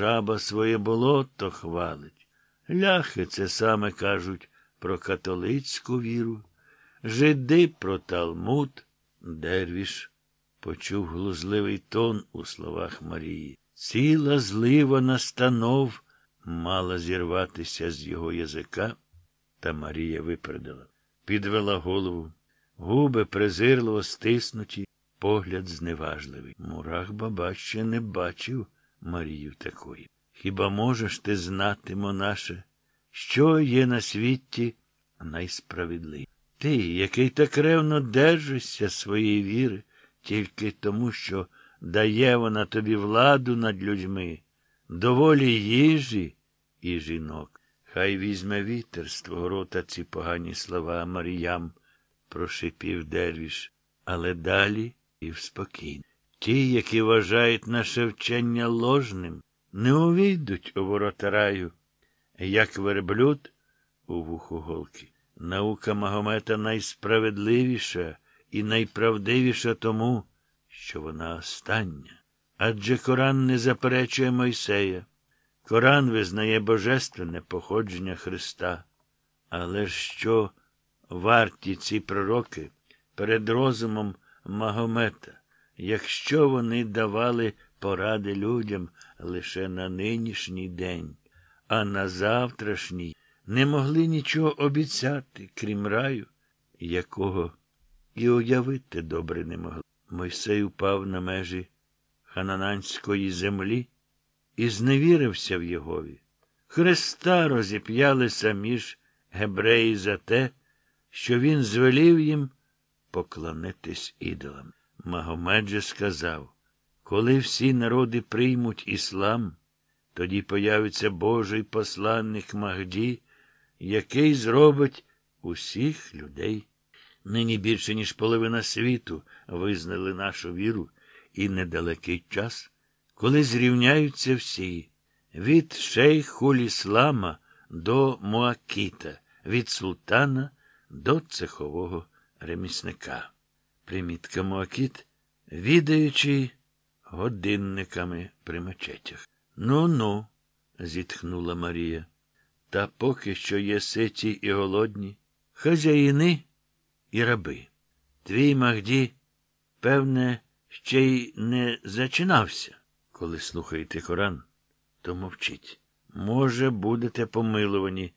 Жаба своє болото хвалить. Ляхи це саме кажуть про католицьку віру, жиди про Талмуд, дервіш почув глузливий тон у словах Марії. Ціла злива настанов мала зірватися з його язика, та Марія випередила. Підвела голову, губи презирливо стиснуті, погляд зневажливий. Мурах баба ще не бачив Марію такої. Хіба можеш ти знати, монаше, що є на світі найсправедливіше? Ти, який так ревно держишся своєї віри, тільки тому, що дає вона тобі владу над людьми, доволі їжі і жінок. Хай візьме вітер з твого рота ці погані слова Маріям, прошипів дервіш, але далі і вспокійно. Ті, які вважають наше вчення ложним, не увійдуть у ворота раю, як верблюд у вуху голки. Наука Магомета найсправедливіша і найправдивіша тому, що вона остання. Адже Коран не заперечує Мойсея. Коран визнає божественне походження Христа. Але що варті ці пророки перед розумом Магомета, якщо вони давали поради людям лише на нинішній день, а на завтрашній не могли нічого обіцяти, крім раю, якого і уявити добре не могли. Мойсей упав на межі ханананської землі і зневірився в Єгові. Христа розіп'яли самі ж гебреї за те, що він звелів їм поклонитись ідолам. Магомед же сказав, коли всі народи приймуть іслам, тоді появиться Божий посланник Магді, який зробить усіх людей. Нині більше, ніж половина світу визнали нашу віру і недалекий час, коли зрівняються всі від шейхуль іслама до Муакіта, від султана до цехового ремісника. Примітка Муакіт, відаючи годинниками при мечетях. Ну ну, зітхнула Марія. Та поки що є ситі і голодні, хазяїни і раби. Твій Магді, певне, ще й не зачинався. Коли слухаєте Коран, то мовчіть. Може, будете помилувані.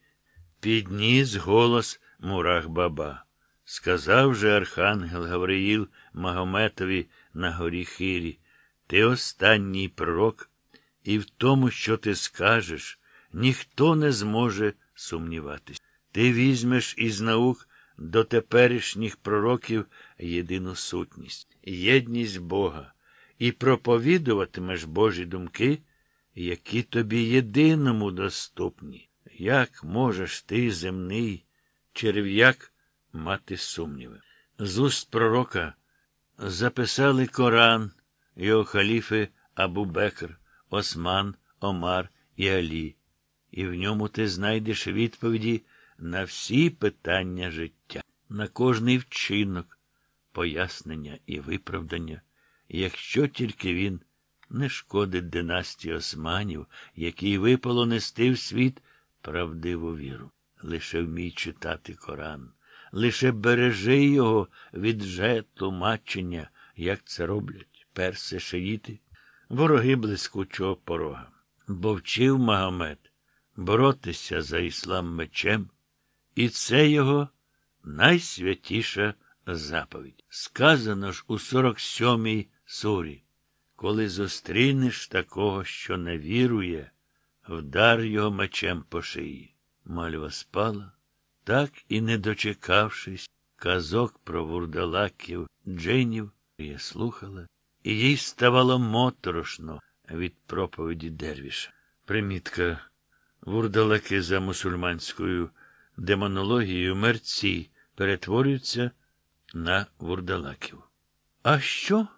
Підніс голос Мурах Баба. Сказав же архангел Гавриїл Магометові на горі Хирі, ти останній пророк, і в тому, що ти скажеш, ніхто не зможе сумніватись. Ти візьмеш із наук до теперішніх пророків єдину сутність, єдність Бога, і проповідуватимеш Божі думки, які тобі єдиному доступні. Як можеш ти, земний, черв'як, мати сумніви? З уст пророка записали Коран його халіфи Абу Бекр, Осман, Омар і Алі, і в ньому ти знайдеш відповіді на всі питання життя, на кожний вчинок, пояснення і виправдання, якщо тільки він не шкодить династії османів, який випало нести в світ правдиву віру. Лише вмій читати Коран, лише бережи його від же тлумачення, як це роблять перси шиїти, вороги блискучого порога. Бо вчив Магомед боротися за іслам мечем, і це його найсвятіша заповідь. Сказано ж у 47-й сурі. Коли зустрінеш такого, що не вірує, вдар його мечем по шиї. Мальва спала, так і не дочекавшись, казок про вурдалаків джинів, я слухала, і їй ставало моторошно від проповіді Дервіша. Примітка вурдалаки за мусульманською демонологією мерці перетворюються на вурдалаків. А що,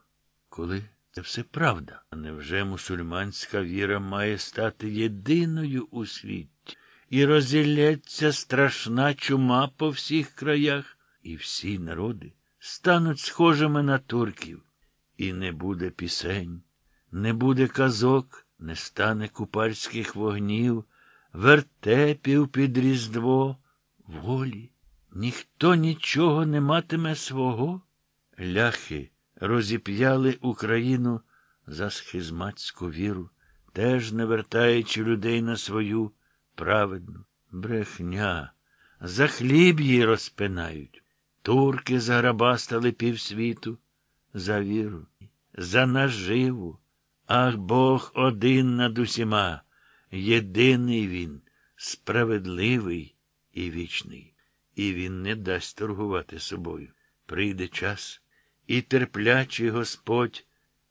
коли це все правда? А невже мусульманська віра має стати єдиною у світі? І розілється страшна чума по всіх краях, і всі народи стануть схожими на турків, і не буде пісень, не буде казок, не стане купальських вогнів, вертепів під різдво, волі. Ніхто нічого не матиме свого. Ляхи розіп'яли Україну за схизматську віру, теж не вертаючи людей на свою праведну брехня. За хліб її розпинають. Турки заграбастали півсвіту за віру, за наживу. Ах Бог один над усіма, єдиний він, справедливий і вічний. І він не дасть торгувати собою. Прийде час, і терплячий Господь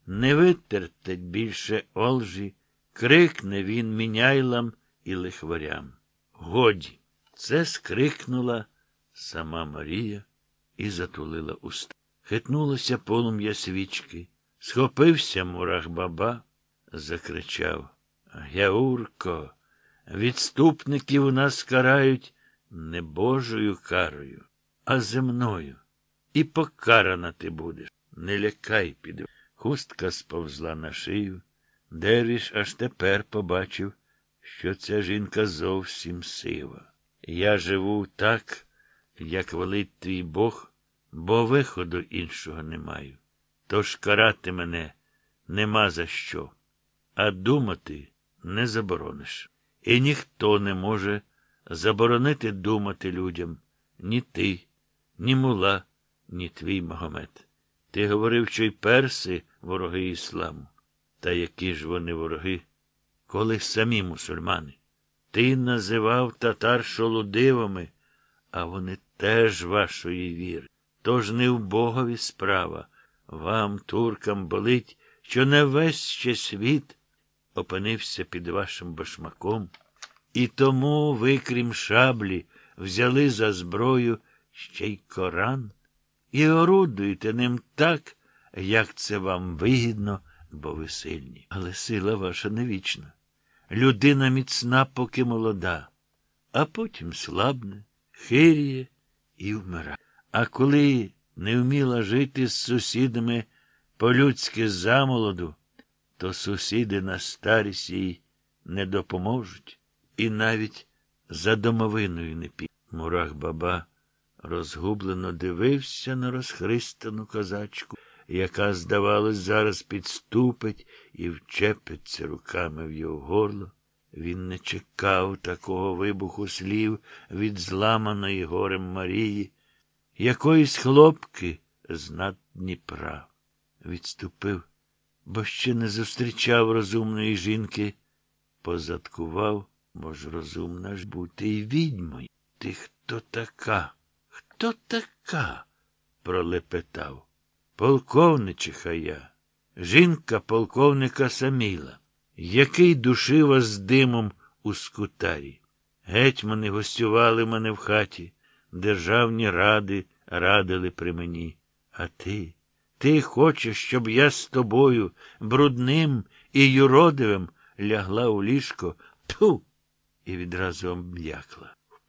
не витертить більше олжі, крикне він міняйлам і лихварям. Годі. Це скрикнула сама Марія і затулила уста. Хитнулося полум'я свічки, схопився мурах баба, закричав Гяурко, відступників нас карають не Божою карою, а земною. І покарана ти будеш. Не лякай, піде. Хустка сповзла на шию. Дервіш аж тепер побачив, що ця жінка зовсім сива. Я живу так, як велить твій Бог, бо виходу іншого не маю. Тож карати мене нема за що, а думати не заборониш. І ніхто не може заборонити думати людям ні ти, ні мула, ні твій Магомед. Ти говорив, що й перси вороги ісламу. Та які ж вони вороги, коли самі мусульмани? Ти називав татар шолудивами, а вони теж вашої віри. Тож не в Богові справа. Вам, туркам, болить, що не весь ще світ опинився під вашим башмаком. І тому ви, крім шаблі, взяли за зброю ще й Коран і орудуєте ним так, як це вам вигідно, бо ви сильні. Але сила ваша не вічна. Людина міцна, поки молода, а потім слабне, хиріє і вмирає. А коли не вміла жити з сусідами по-людськи замолоду, то сусіди на старість їй не допоможуть і навіть за домовиною не підуть. Мурах баба розгублено дивився на розхристану козачку, яка, здавалось, зараз підступить і вчепиться руками в його горло. Він не чекав такого вибуху слів від зламаної горем Марії, якоїсь хлопки з над Дніпра. Відступив, бо ще не зустрічав розумної жінки, позадкував, бо розумна ж бути й відьмою. Ти хто така? Хто така? пролепетав. Полковничиха я, жінка полковника Саміла, який душив вас з димом у скутарі. Гетьмани гостювали мене в хаті, державні ради радили при мені. А ти, ти хочеш, щоб я з тобою, брудним і юродивим, лягла у ліжко, ту, і відразу обм'якла.